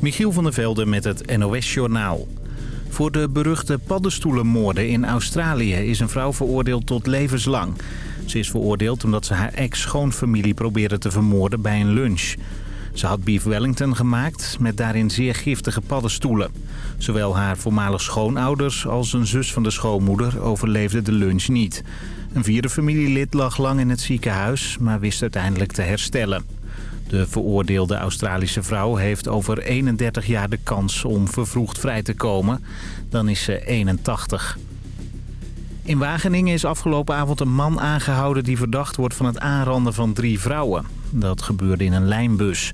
Michiel van der Velde met het NOS-journaal. Voor de beruchte paddenstoelenmoorden in Australië is een vrouw veroordeeld tot levenslang. Ze is veroordeeld omdat ze haar ex-schoonfamilie probeerde te vermoorden bij een lunch. Ze had beef Wellington gemaakt met daarin zeer giftige paddenstoelen. Zowel haar voormalig schoonouders als een zus van de schoonmoeder overleefden de lunch niet. Een vierde familielid lag lang in het ziekenhuis, maar wist uiteindelijk te herstellen. De veroordeelde Australische vrouw heeft over 31 jaar de kans om vervroegd vrij te komen. Dan is ze 81. In Wageningen is afgelopen avond een man aangehouden die verdacht wordt van het aanranden van drie vrouwen. Dat gebeurde in een lijnbus.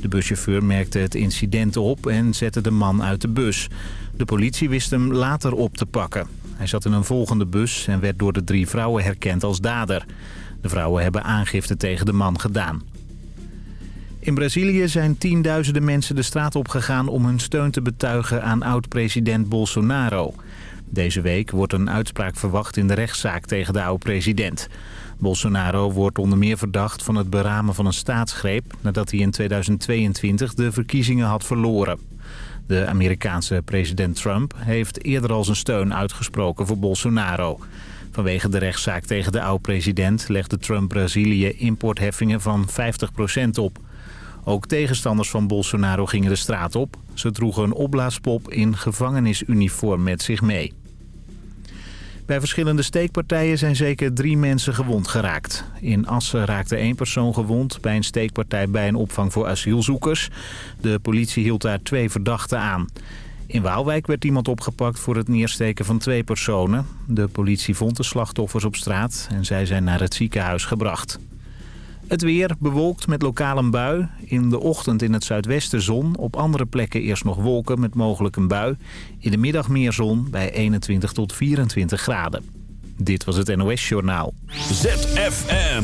De buschauffeur merkte het incident op en zette de man uit de bus. De politie wist hem later op te pakken. Hij zat in een volgende bus en werd door de drie vrouwen herkend als dader. De vrouwen hebben aangifte tegen de man gedaan. In Brazilië zijn tienduizenden mensen de straat opgegaan om hun steun te betuigen aan oud-president Bolsonaro. Deze week wordt een uitspraak verwacht in de rechtszaak tegen de oud-president. Bolsonaro wordt onder meer verdacht van het beramen van een staatsgreep... nadat hij in 2022 de verkiezingen had verloren. De Amerikaanse president Trump heeft eerder al zijn steun uitgesproken voor Bolsonaro. Vanwege de rechtszaak tegen de oud-president legde Trump Brazilië importheffingen van 50% op. Ook tegenstanders van Bolsonaro gingen de straat op. Ze droegen een opblaaspop in gevangenisuniform met zich mee. Bij verschillende steekpartijen zijn zeker drie mensen gewond geraakt. In Assen raakte één persoon gewond bij een steekpartij bij een opvang voor asielzoekers. De politie hield daar twee verdachten aan. In Waalwijk werd iemand opgepakt voor het neersteken van twee personen. De politie vond de slachtoffers op straat en zij zijn naar het ziekenhuis gebracht. Het weer bewolkt met lokaal een bui. In de ochtend in het zuidwesten zon. Op andere plekken eerst nog wolken met mogelijk een bui. In de middag meer zon bij 21 tot 24 graden. Dit was het NOS Journaal. ZFM.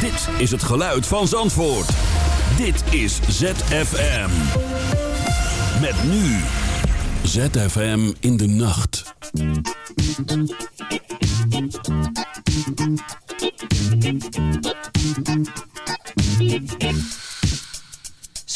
Dit is het geluid van Zandvoort. Dit is ZFM. Met nu. ZFM in de nacht. Thank you.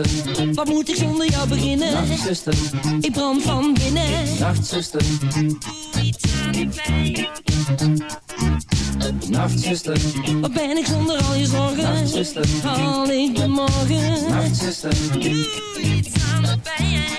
Nachtzuster, Wat moet ik zonder jou beginnen? Nachtzuster, Ik brand van binnen. Nachtzuster, Doe iets aan pijn. Nachtzuster, Wat ben ik zonder al je zorgen? Nachtzuster, Haal ik de morgen? Nachtzuster, Doe iets aan de pijn.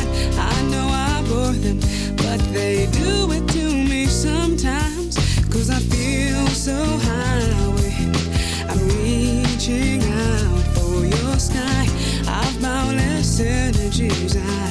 shoes I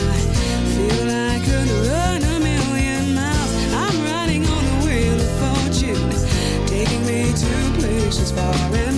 far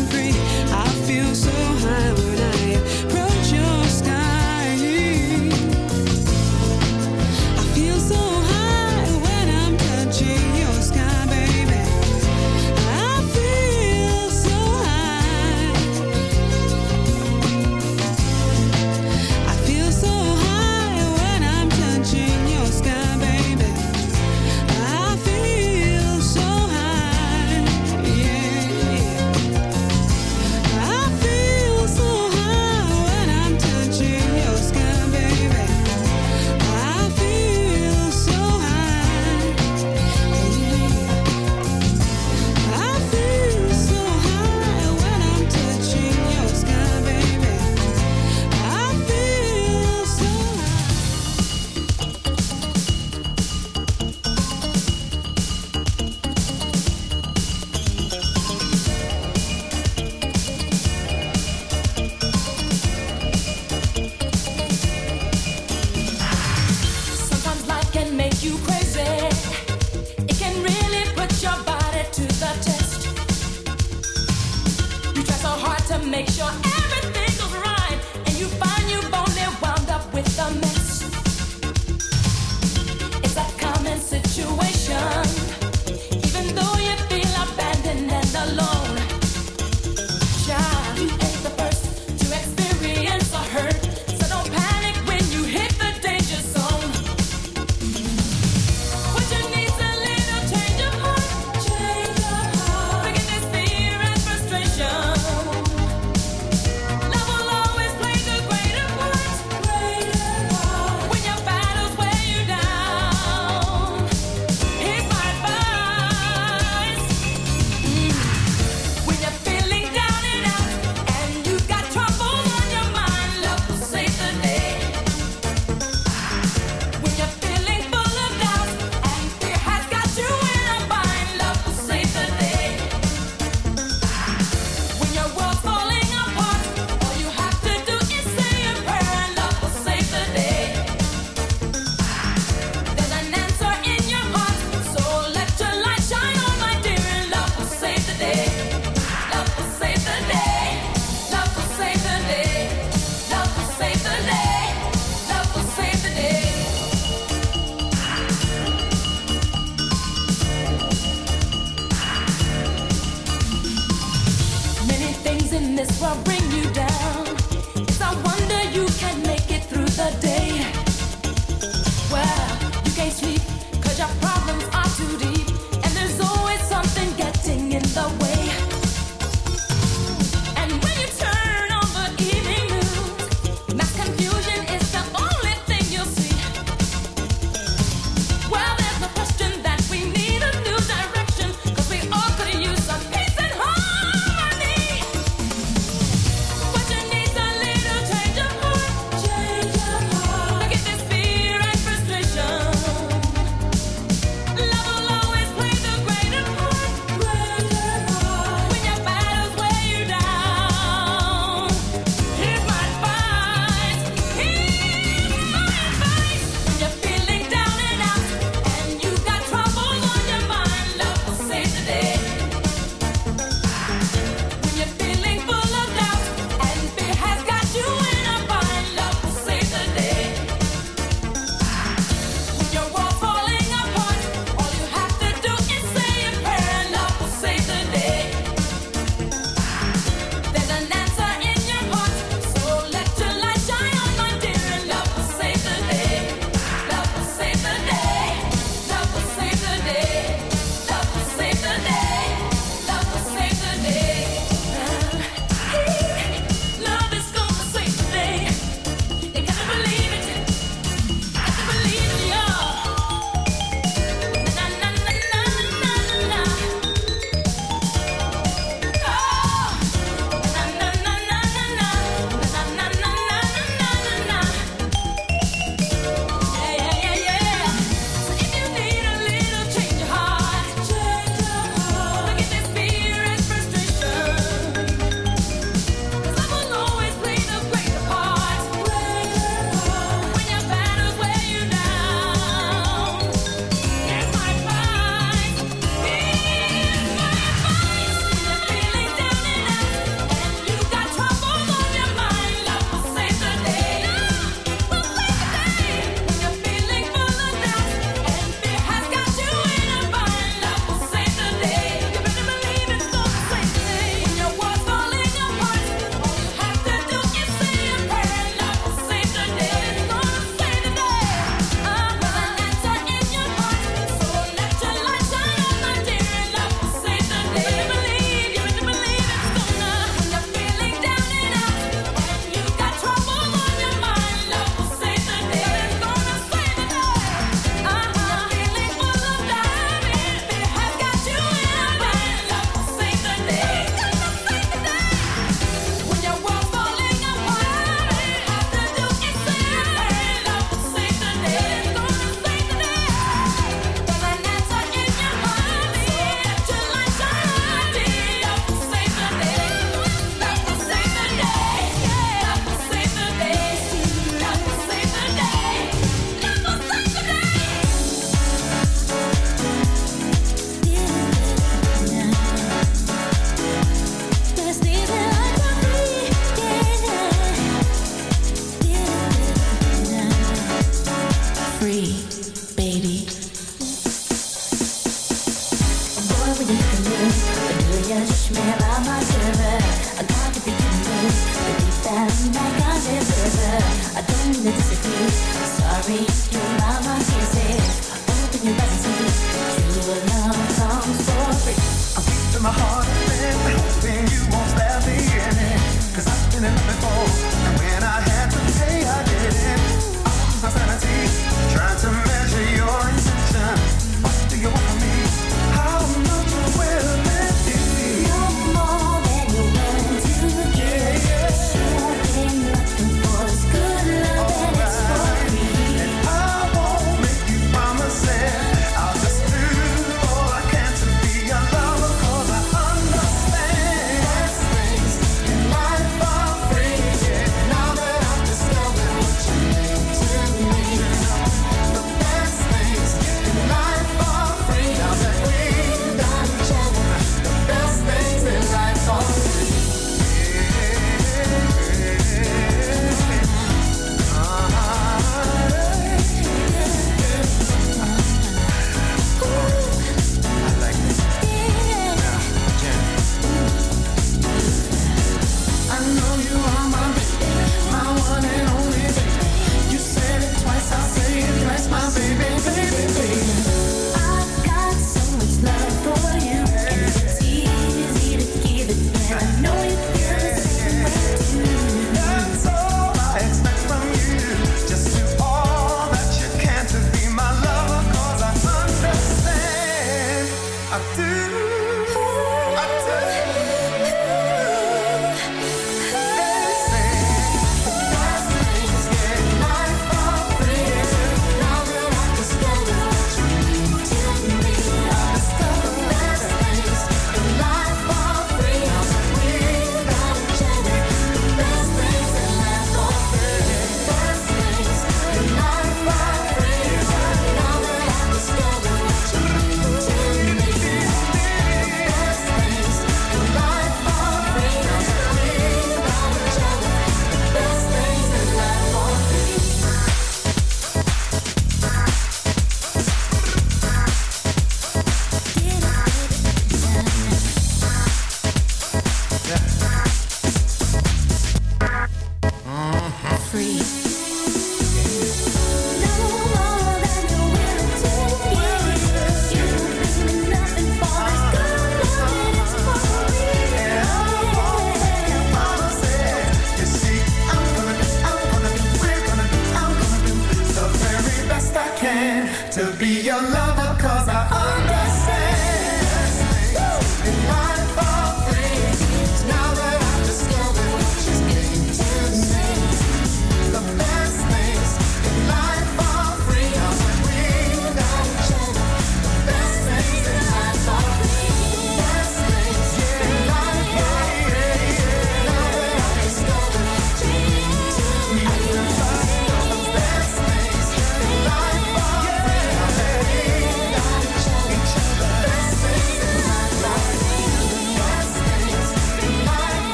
stories do.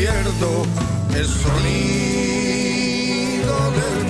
Pierdo el sonido del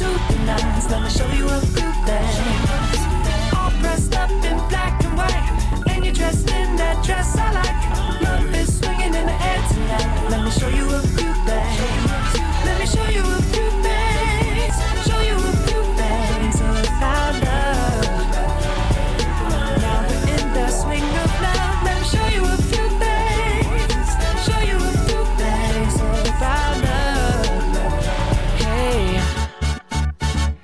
fixed up to the nines. Let me show you a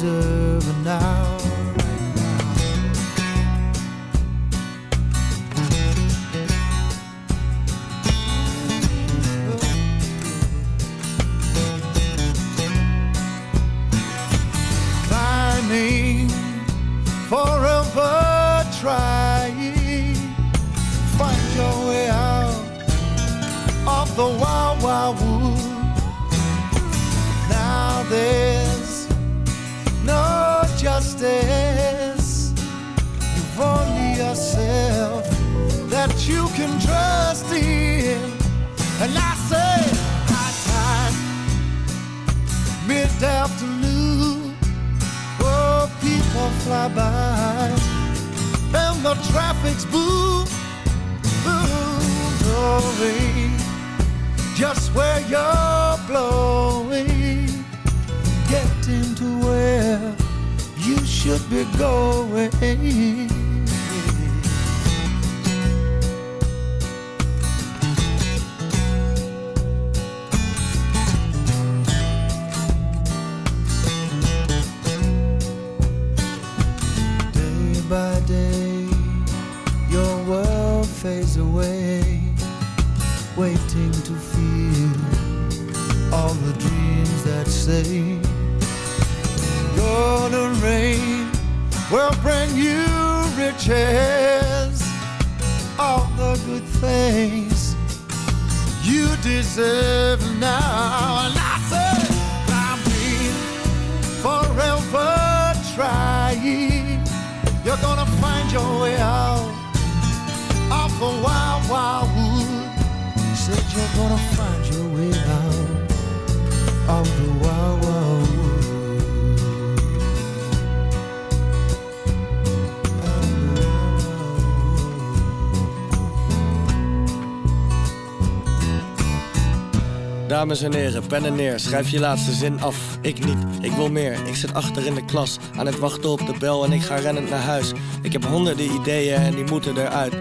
deserve an hour. Dames en heren, pen en neer, schrijf je laatste zin af. Ik niet, ik wil meer. Ik zit achter in de klas, aan het wachten op de bel en ik ga rennend naar huis. Ik heb honderden ideeën en die moeten eruit.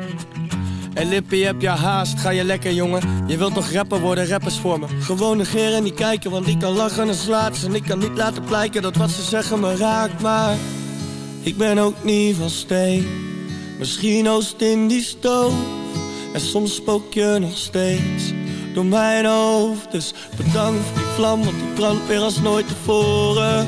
En Lippie, heb je haast? Ga je lekker, jongen? Je wilt toch rapper worden, rappers voor me. Gewoon negeren en niet kijken, want ik kan lachen en slaat En ik kan niet laten blijken dat wat ze zeggen me raakt, maar... Ik ben ook niet van steen. Misschien oost in die stoof. En soms spook je nog steeds door mijn hoofd. Dus bedankt voor die vlam, want die brandt weer als nooit tevoren.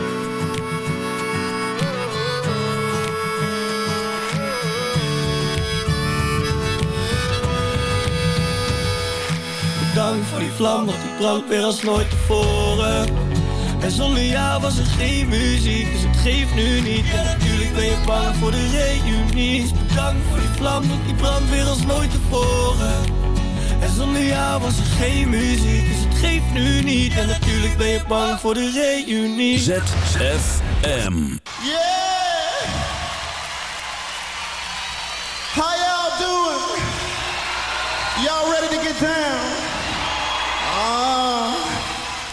bedankt voor die vlam, want die brandt weer als nooit tevoren. En zonder jou was er geen muziek, dus het geeft nu niet. En natuurlijk ben je bang voor de reunie. Bedankt voor die vlam, want die brandt weer als nooit tevoren. En zonder jou was er geen muziek, dus het geeft nu niet. En natuurlijk ben je bang voor de reunie. ZFM. Yeah! How y'all doing? Y'all ready to get down?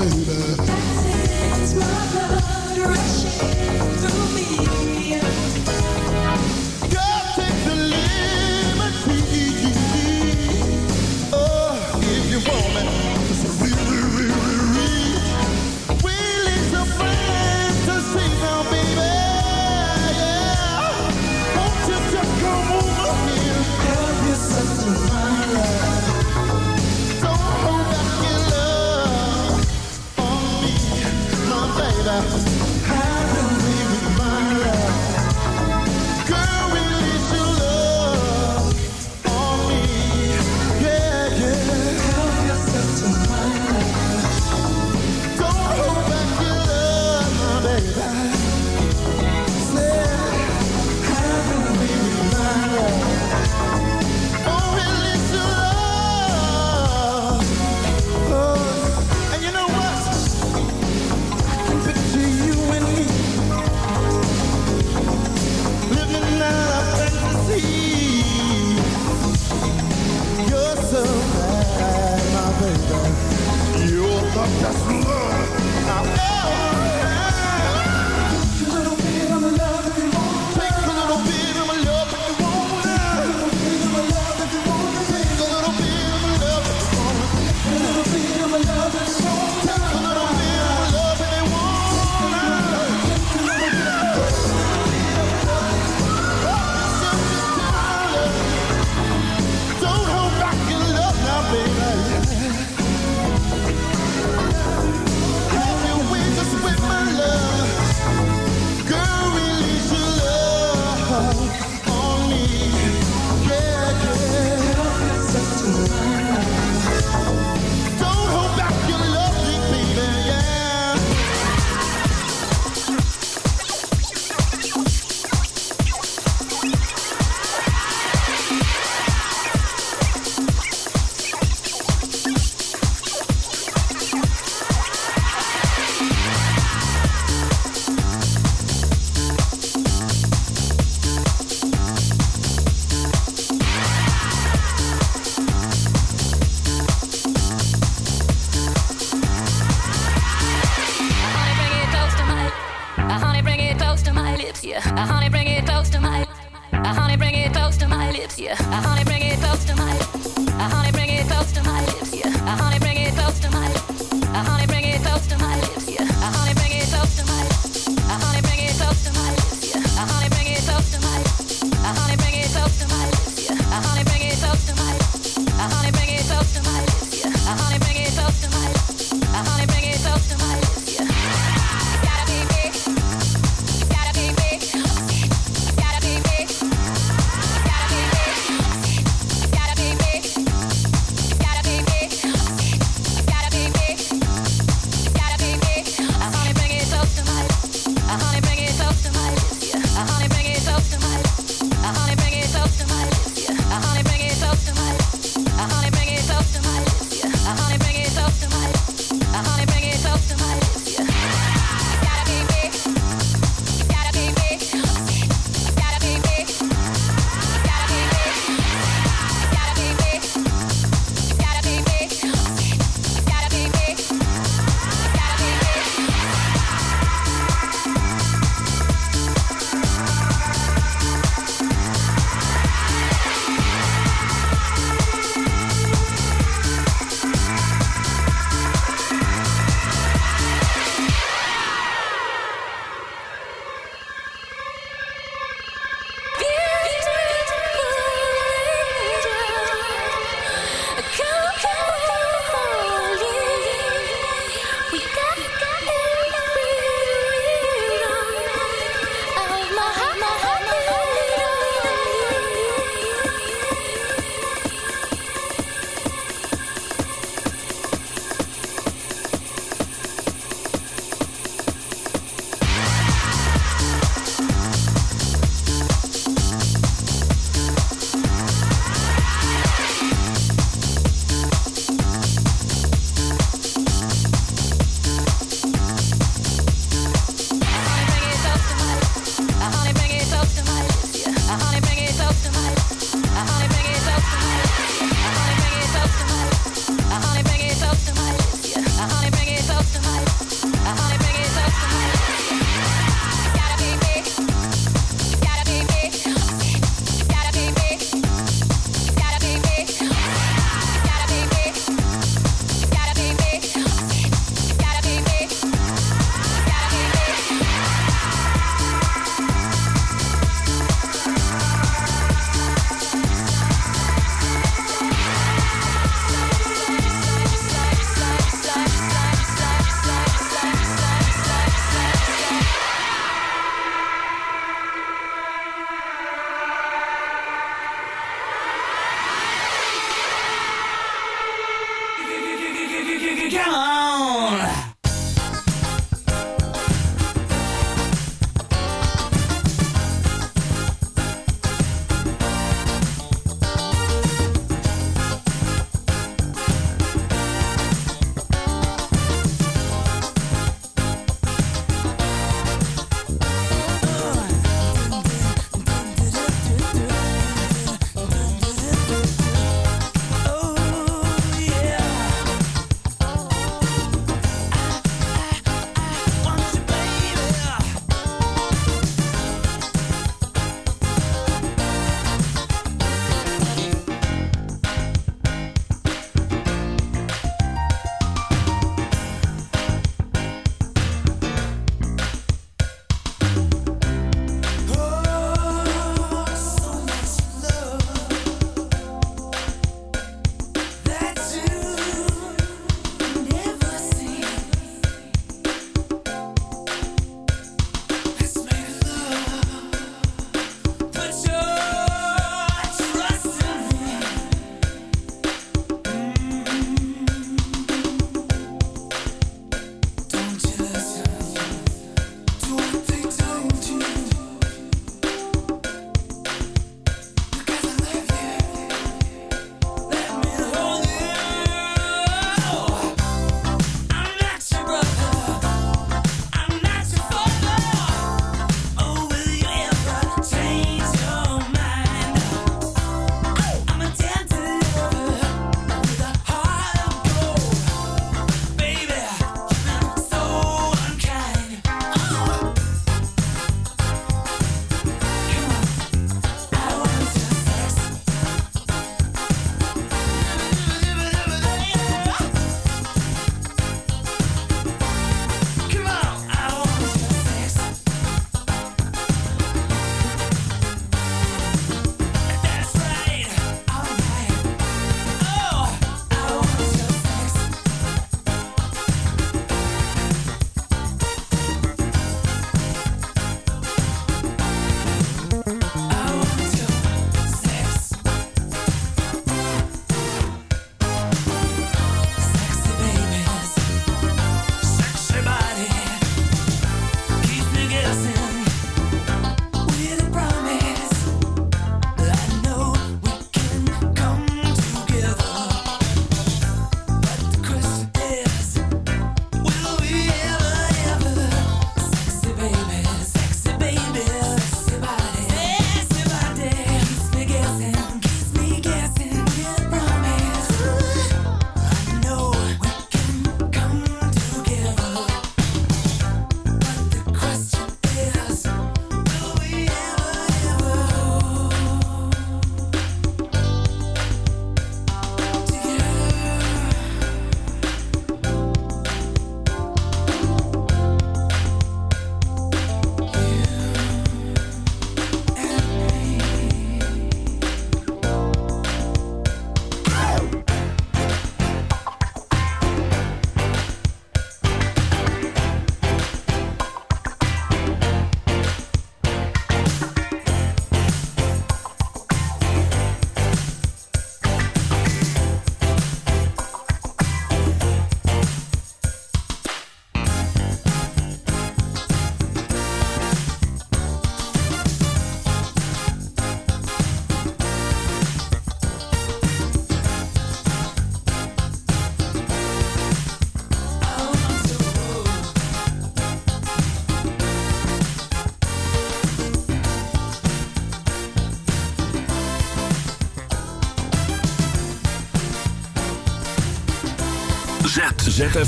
baby.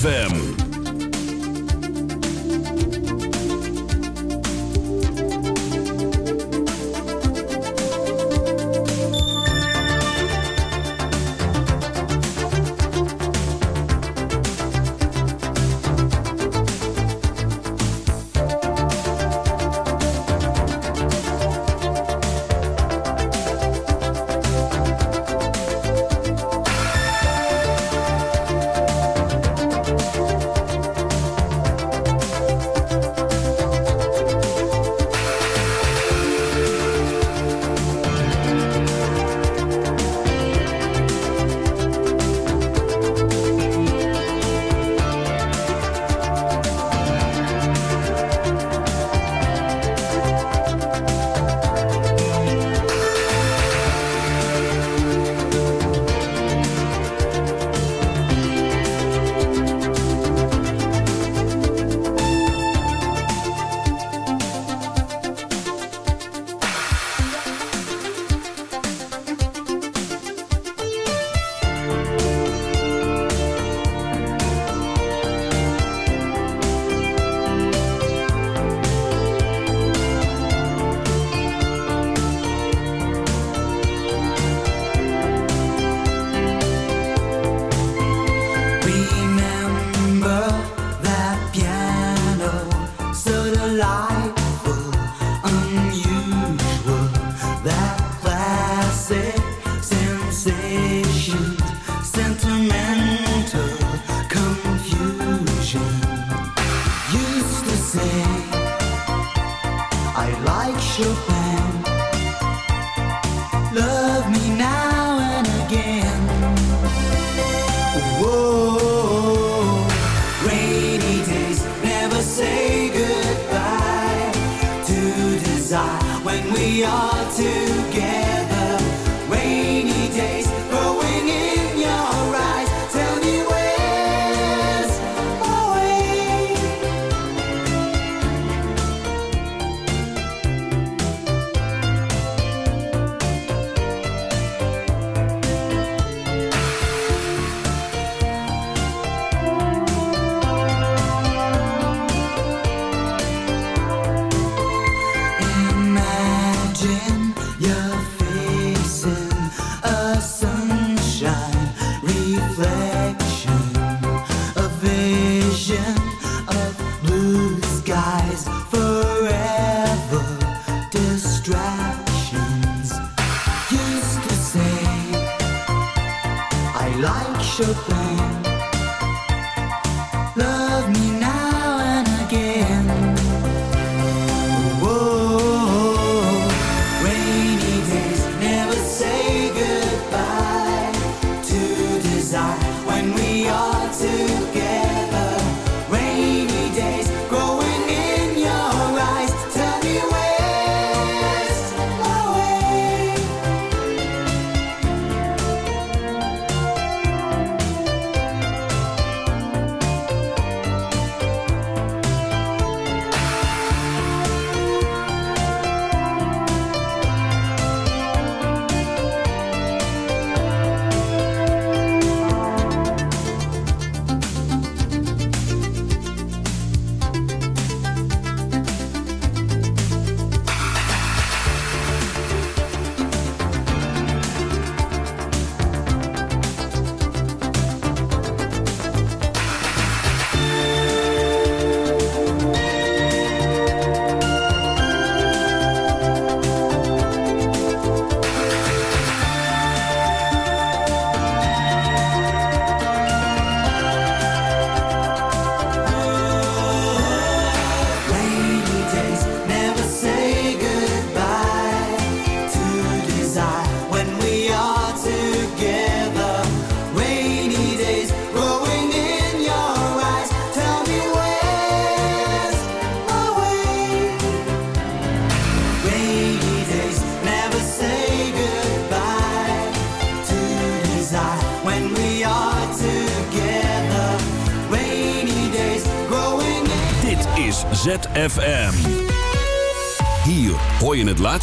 ZFM.